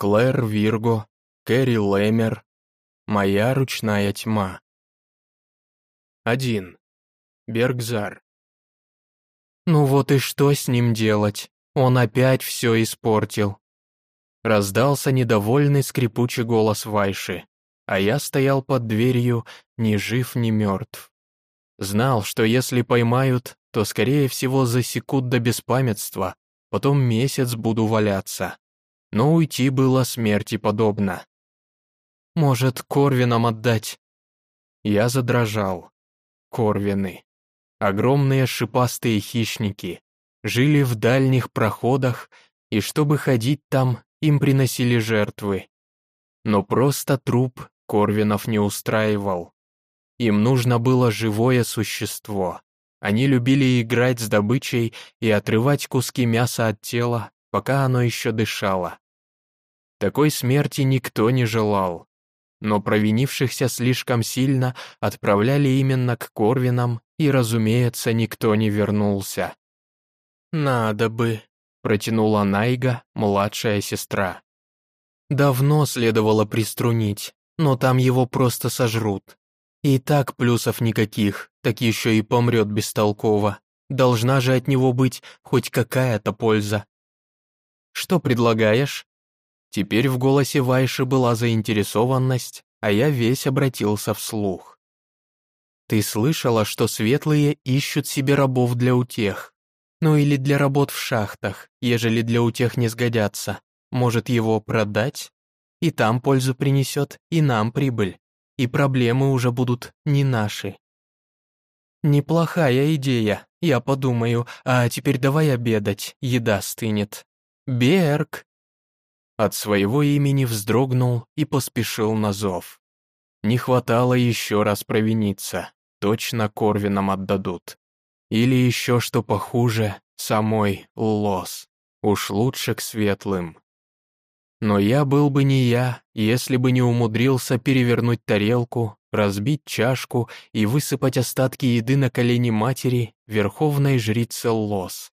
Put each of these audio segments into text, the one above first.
Клэр Вирго, Кэрри Лэмер, Моя ручная тьма. 1. Бергзар. Ну вот и что с ним делать? Он опять все испортил. Раздался недовольный скрипучий голос Вайши, а я стоял под дверью, ни жив, ни мертв. Знал, что если поймают, то, скорее всего, засекут до беспамятства, потом месяц буду валяться. Но уйти было смерти подобно. Может, Корвинам отдать?» Я задрожал. Корвины. Огромные шипастые хищники. Жили в дальних проходах, и чтобы ходить там, им приносили жертвы. Но просто труп Корвинов не устраивал. Им нужно было живое существо. Они любили играть с добычей и отрывать куски мяса от тела, пока оно еще дышало. Такой смерти никто не желал но провинившихся слишком сильно отправляли именно к Корвинам, и, разумеется, никто не вернулся. «Надо бы», — протянула Найга, младшая сестра. «Давно следовало приструнить, но там его просто сожрут. И так плюсов никаких, так еще и помрет бестолково. Должна же от него быть хоть какая-то польза». «Что предлагаешь?» Теперь в голосе Вайши была заинтересованность, а я весь обратился вслух. «Ты слышала, что светлые ищут себе рабов для утех? Ну или для работ в шахтах, ежели для утех не сгодятся. Может его продать? И там пользу принесет, и нам прибыль. И проблемы уже будут не наши». «Неплохая идея, я подумаю, а теперь давай обедать, еда стынет». «Берг!» От своего имени вздрогнул и поспешил на зов. Не хватало еще раз провиниться, точно Корвинам отдадут. Или еще что похуже, самой Лос. Уж лучше к светлым. Но я был бы не я, если бы не умудрился перевернуть тарелку, разбить чашку и высыпать остатки еды на колени матери, верховной жрицы Лос.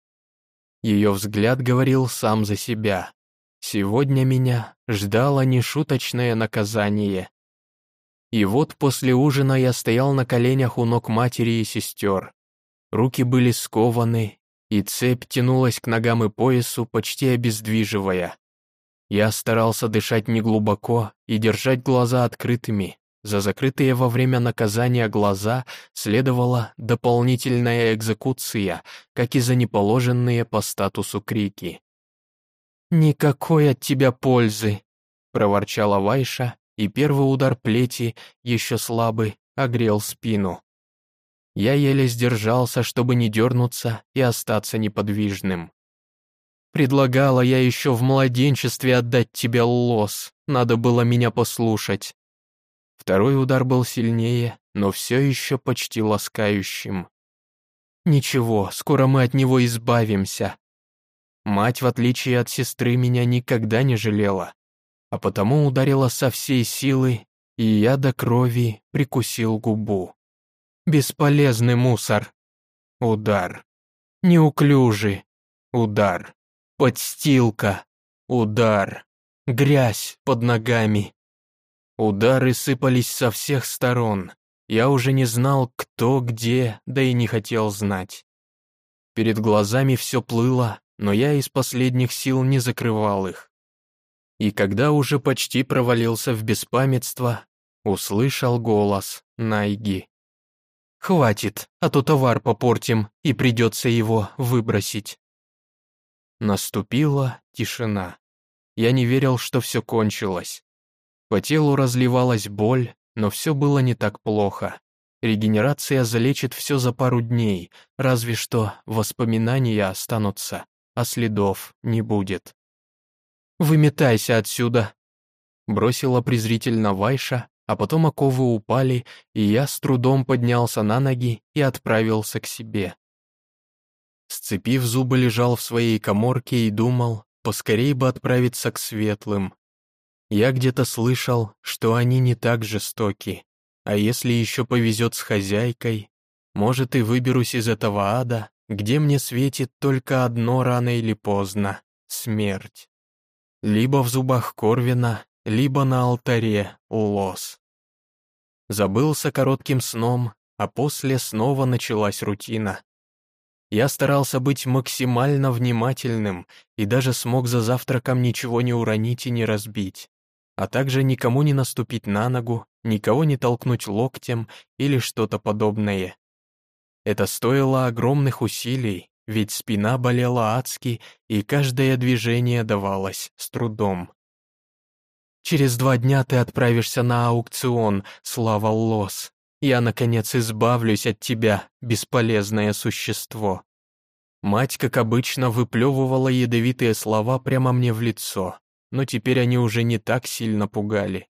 Ее взгляд говорил сам за себя. Сегодня меня ждало нешуточное наказание. И вот после ужина я стоял на коленях у ног матери и сестер. Руки были скованы, и цепь тянулась к ногам и поясу, почти обездвиживая. Я старался дышать неглубоко и держать глаза открытыми. За закрытые во время наказания глаза следовала дополнительная экзекуция, как и за неположенные по статусу крики. «Никакой от тебя пользы», — проворчала Вайша, и первый удар плети, еще слабый, огрел спину. Я еле сдержался, чтобы не дернуться и остаться неподвижным. Предлагала я еще в младенчестве отдать тебе лос, надо было меня послушать. Второй удар был сильнее, но все еще почти ласкающим. Ничего, скоро мы от него избавимся, Мать, в отличие от сестры, меня никогда не жалела, а потому ударила со всей силы, и я до крови прикусил губу. Бесполезный мусор. Удар. Неуклюжий. Удар. Подстилка. Удар. Грязь под ногами. Удары сыпались со всех сторон. Я уже не знал, кто где, да и не хотел знать. Перед глазами все плыло, но я из последних сил не закрывал их. И когда уже почти провалился в беспамятство, услышал голос Найги. «Хватит, а то товар попортим, и придется его выбросить». Наступила тишина. Я не верил, что все кончилось. По телу разливалась боль, но все было не так плохо. Регенерация залечит все за пару дней, разве что воспоминания останутся а следов не будет. «Выметайся отсюда!» Бросила презрительно Вайша, а потом оковы упали, и я с трудом поднялся на ноги и отправился к себе. Сцепив зубы, лежал в своей коморке и думал, поскорей бы отправиться к светлым. Я где-то слышал, что они не так жестоки, а если еще повезет с хозяйкой, может и выберусь из этого ада, где мне светит только одно рано или поздно — смерть. Либо в зубах Корвина, либо на алтаре Лос. Забылся коротким сном, а после снова началась рутина. Я старался быть максимально внимательным и даже смог за завтраком ничего не уронить и не разбить, а также никому не наступить на ногу, никого не толкнуть локтем или что-то подобное. Это стоило огромных усилий, ведь спина болела адски, и каждое движение давалось с трудом. «Через два дня ты отправишься на аукцион, слава Лос. Я, наконец, избавлюсь от тебя, бесполезное существо». Мать, как обычно, выплевывала ядовитые слова прямо мне в лицо, но теперь они уже не так сильно пугали.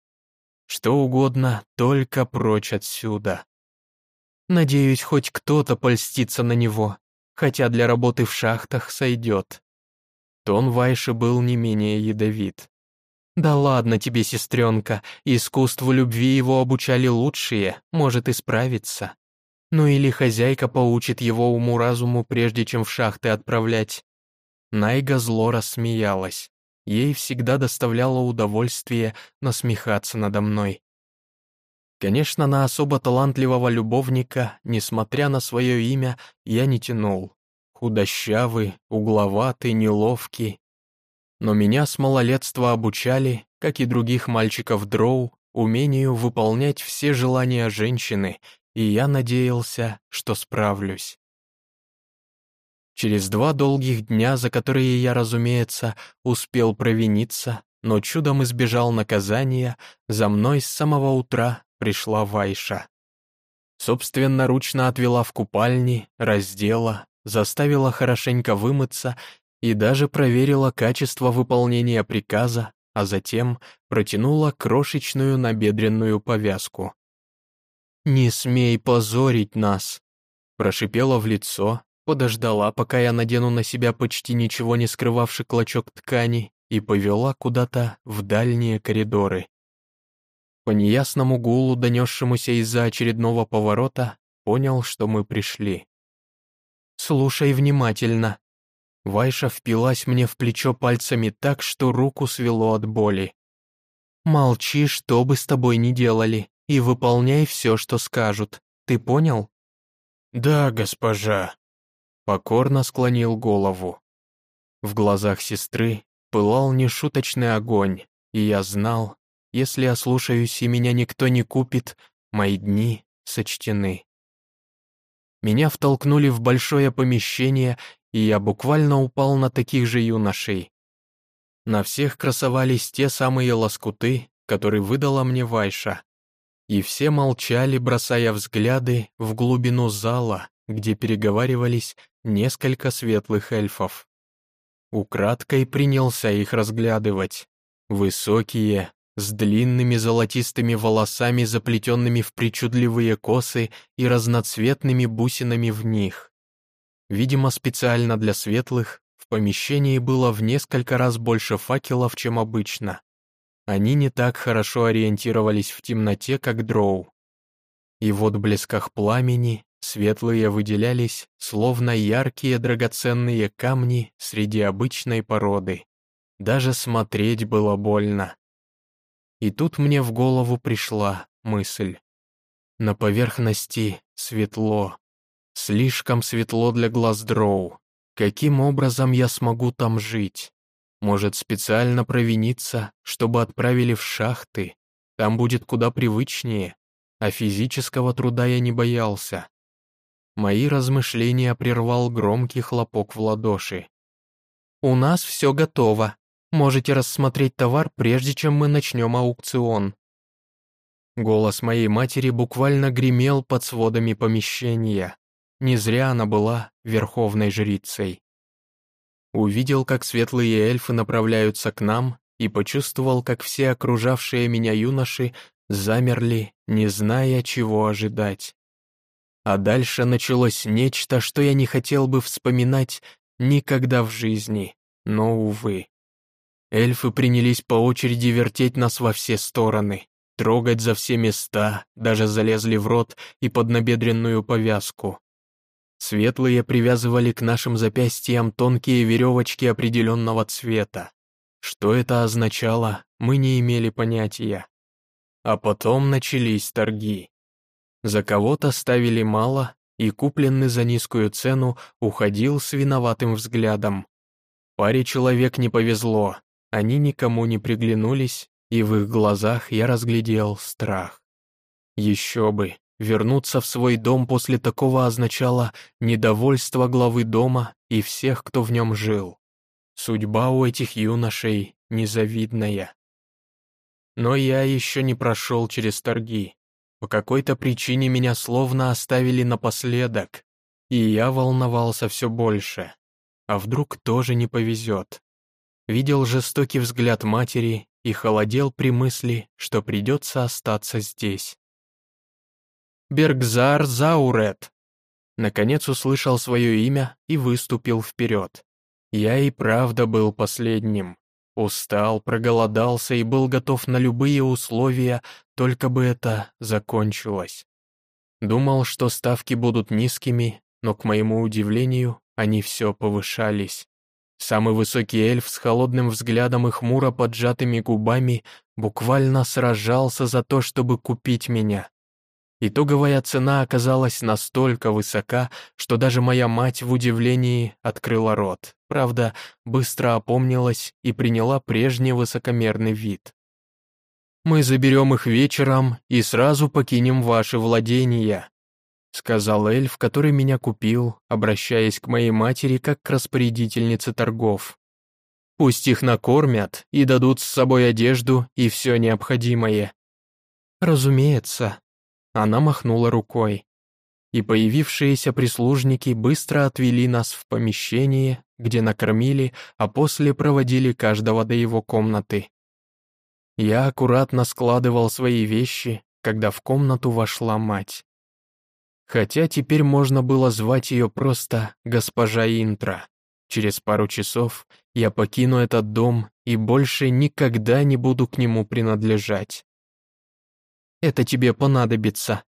Что угодно, только прочь отсюда. Надеюсь, хоть кто-то польстится на него, хотя для работы в шахтах сойдет. Тон Вайши был не менее ядовит. «Да ладно тебе, сестренка, искусству любви его обучали лучшие, может исправиться. Ну или хозяйка поучит его уму-разуму, прежде чем в шахты отправлять». Найга зло рассмеялась. Ей всегда доставляло удовольствие насмехаться надо мной. Конечно, на особо талантливого любовника, несмотря на свое имя, я не тянул. Худощавый, угловатый, неловкий. Но меня с малолетства обучали, как и других мальчиков дроу, умению выполнять все желания женщины, и я надеялся, что справлюсь. Через два долгих дня, за которые я, разумеется, успел провиниться, но чудом избежал наказания, за мной с самого утра пришла Вайша. Собственноручно отвела в купальни, раздела, заставила хорошенько вымыться и даже проверила качество выполнения приказа, а затем протянула крошечную набедренную повязку. «Не смей позорить нас!» Прошипела в лицо, подождала, пока я надену на себя почти ничего не скрывавший клочок ткани, и повела куда-то в дальние коридоры. По неясному гулу, донесшемуся из-за очередного поворота, понял, что мы пришли. «Слушай внимательно». Вайша впилась мне в плечо пальцами так, что руку свело от боли. «Молчи, что бы с тобой ни делали, и выполняй все, что скажут. Ты понял?» «Да, госпожа», — покорно склонил голову. В глазах сестры пылал нешуточный огонь, и я знал, если ослушаюсь и меня никто не купит, мои дни сочтены. Меня втолкнули в большое помещение, и я буквально упал на таких же юношей. На всех красовались те самые лоскуты, которые выдала мне Вайша. И все молчали, бросая взгляды в глубину зала, где переговаривались несколько светлых эльфов. Украдкой принялся их разглядывать. Высокие, с длинными золотистыми волосами, заплетенными в причудливые косы и разноцветными бусинами в них. Видимо, специально для светлых в помещении было в несколько раз больше факелов, чем обычно. Они не так хорошо ориентировались в темноте, как дроу. И в отблесках пламени светлые выделялись, словно яркие драгоценные камни среди обычной породы. Даже смотреть было больно. И тут мне в голову пришла мысль. На поверхности светло. Слишком светло для глаз дроу. Каким образом я смогу там жить? Может, специально провиниться, чтобы отправили в шахты? Там будет куда привычнее, а физического труда я не боялся. Мои размышления прервал громкий хлопок в ладоши. «У нас все готово», Можете рассмотреть товар, прежде чем мы начнем аукцион». Голос моей матери буквально гремел под сводами помещения. Не зря она была верховной жрицей. Увидел, как светлые эльфы направляются к нам, и почувствовал, как все окружавшие меня юноши замерли, не зная, чего ожидать. А дальше началось нечто, что я не хотел бы вспоминать никогда в жизни, но, увы. Эльфы принялись по очереди вертеть нас во все стороны, трогать за все места, даже залезли в рот и под набедренную повязку. Светлые привязывали к нашим запястьям тонкие веревочки определенного цвета. Что это означало, мы не имели понятия. А потом начались торги. За кого-то ставили мало, и купленный за низкую цену уходил с виноватым взглядом. Паре человек не повезло, они никому не приглянулись, и в их глазах я разглядел страх. Еще бы, вернуться в свой дом после такого означало недовольство главы дома и всех, кто в нем жил. Судьба у этих юношей незавидная. Но я еще не прошел через торги. По какой-то причине меня словно оставили напоследок, и я волновался все больше. А вдруг тоже не повезет? Видел жестокий взгляд матери и холодел при мысли, что придется остаться здесь. Бергзар Заурет. Наконец услышал свое имя и выступил вперед. Я и правда был последним. Устал, проголодался и был готов на любые условия, только бы это закончилось. Думал, что ставки будут низкими, но, к моему удивлению, они все повышались. Самый высокий эльф с холодным взглядом и хмуро поджатыми губами буквально сражался за то, чтобы купить меня. Итоговая цена оказалась настолько высока, что даже моя мать в удивлении открыла рот. Правда, быстро опомнилась и приняла прежний высокомерный вид. «Мы заберем их вечером и сразу покинем ваши владения», сказал эльф, который меня купил, обращаясь к моей матери как к распорядительнице торгов. «Пусть их накормят и дадут с собой одежду и все необходимое». «Разумеется», она махнула рукой. И появившиеся прислужники быстро отвели нас в помещение, где накормили, а после проводили каждого до его комнаты. Я аккуратно складывал свои вещи, когда в комнату вошла мать. Хотя теперь можно было звать ее просто «Госпожа Интра». Через пару часов я покину этот дом и больше никогда не буду к нему принадлежать. Это тебе понадобится».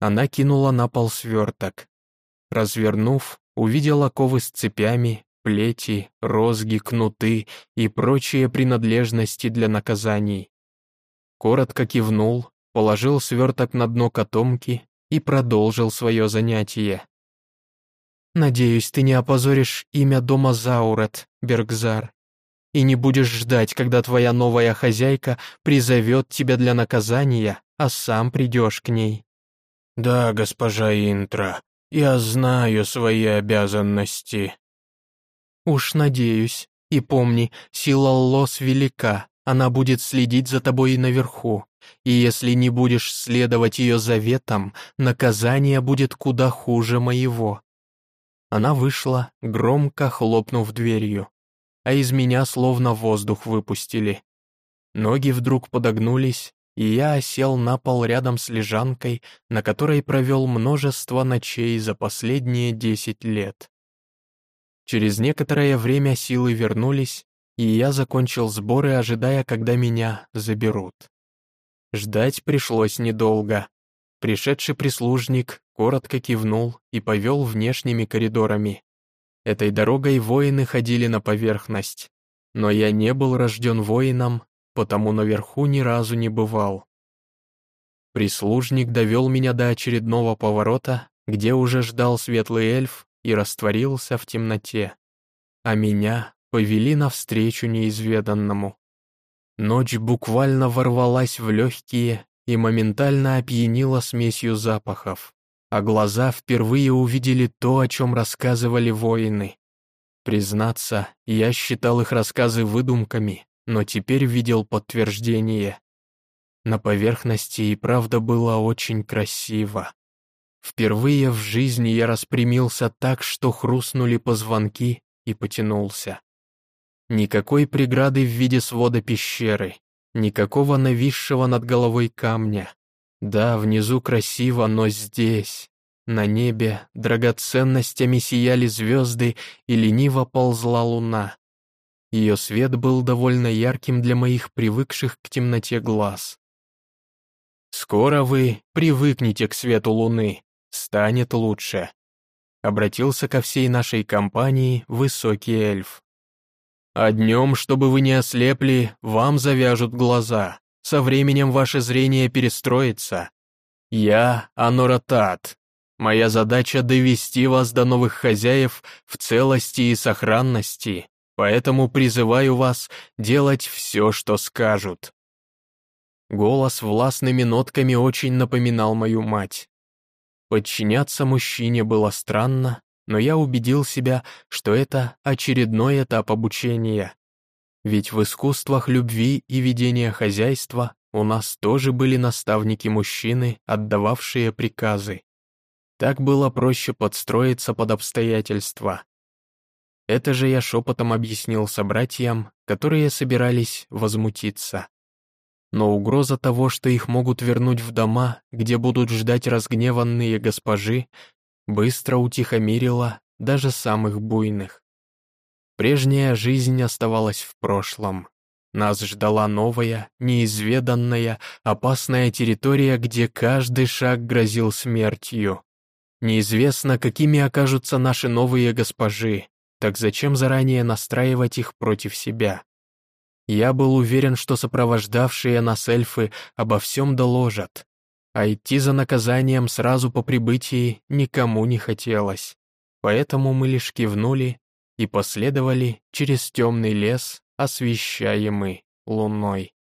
Она кинула на пол сверток. Развернув, увидела ковы с цепями, плети, розги, кнуты и прочие принадлежности для наказаний. Коротко кивнул, положил сверток на дно котомки и продолжил свое занятие. «Надеюсь, ты не опозоришь имя дома Заурет, Бергзар, и не будешь ждать, когда твоя новая хозяйка призовет тебя для наказания, а сам придешь к ней». «Да, госпожа Интра, я знаю свои обязанности». «Уж надеюсь. И помни, сила Лос велика, она будет следить за тобой и наверху. И если не будешь следовать ее заветам, наказание будет куда хуже моего». Она вышла, громко хлопнув дверью, а из меня словно воздух выпустили. Ноги вдруг подогнулись, и я осел на пол рядом с лежанкой, на которой провел множество ночей за последние десять лет. Через некоторое время силы вернулись, и я закончил сборы, ожидая, когда меня заберут. Ждать пришлось недолго. Пришедший прислужник коротко кивнул и повел внешними коридорами. Этой дорогой воины ходили на поверхность. Но я не был рожден воином потому наверху ни разу не бывал. Прислужник довел меня до очередного поворота, где уже ждал светлый эльф и растворился в темноте. А меня повели навстречу неизведанному. Ночь буквально ворвалась в легкие и моментально опьянила смесью запахов, а глаза впервые увидели то, о чем рассказывали воины. Признаться, я считал их рассказы выдумками, но теперь видел подтверждение. На поверхности и правда было очень красиво. Впервые в жизни я распрямился так, что хрустнули позвонки и потянулся. Никакой преграды в виде свода пещеры, никакого нависшего над головой камня. Да, внизу красиво, но здесь, на небе, драгоценностями сияли звезды и лениво ползла луна. Ее свет был довольно ярким для моих привыкших к темноте глаз. «Скоро вы привыкнете к свету луны, станет лучше», обратился ко всей нашей компании высокий эльф. А днем, чтобы вы не ослепли, вам завяжут глаза. Со временем ваше зрение перестроится. Я Аноратат. Моя задача довести вас до новых хозяев в целости и сохранности, поэтому призываю вас делать все, что скажут. Голос властными нотками очень напоминал мою мать. Подчиняться мужчине было странно, но я убедил себя, что это очередной этап обучения. Ведь в искусствах любви и ведения хозяйства у нас тоже были наставники-мужчины, отдававшие приказы. Так было проще подстроиться под обстоятельства. Это же я шепотом объяснил собратьям, которые собирались возмутиться но угроза того, что их могут вернуть в дома, где будут ждать разгневанные госпожи, быстро утихомирила даже самых буйных. Прежняя жизнь оставалась в прошлом. Нас ждала новая, неизведанная, опасная территория, где каждый шаг грозил смертью. Неизвестно, какими окажутся наши новые госпожи, так зачем заранее настраивать их против себя? Я был уверен, что сопровождавшие нас эльфы обо всем доложат, а идти за наказанием сразу по прибытии никому не хотелось. Поэтому мы лишь кивнули и последовали через темный лес, освещаемый луной.